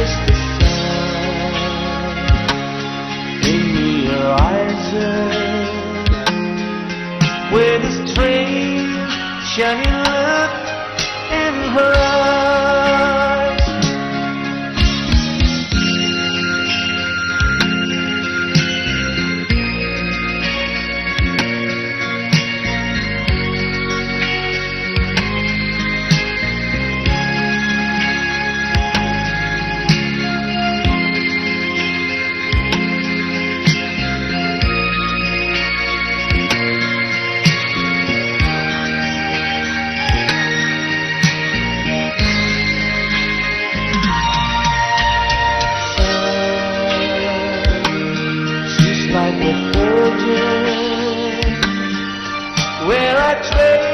the sun in the horizon with a strange shining look in her eyes. catch me.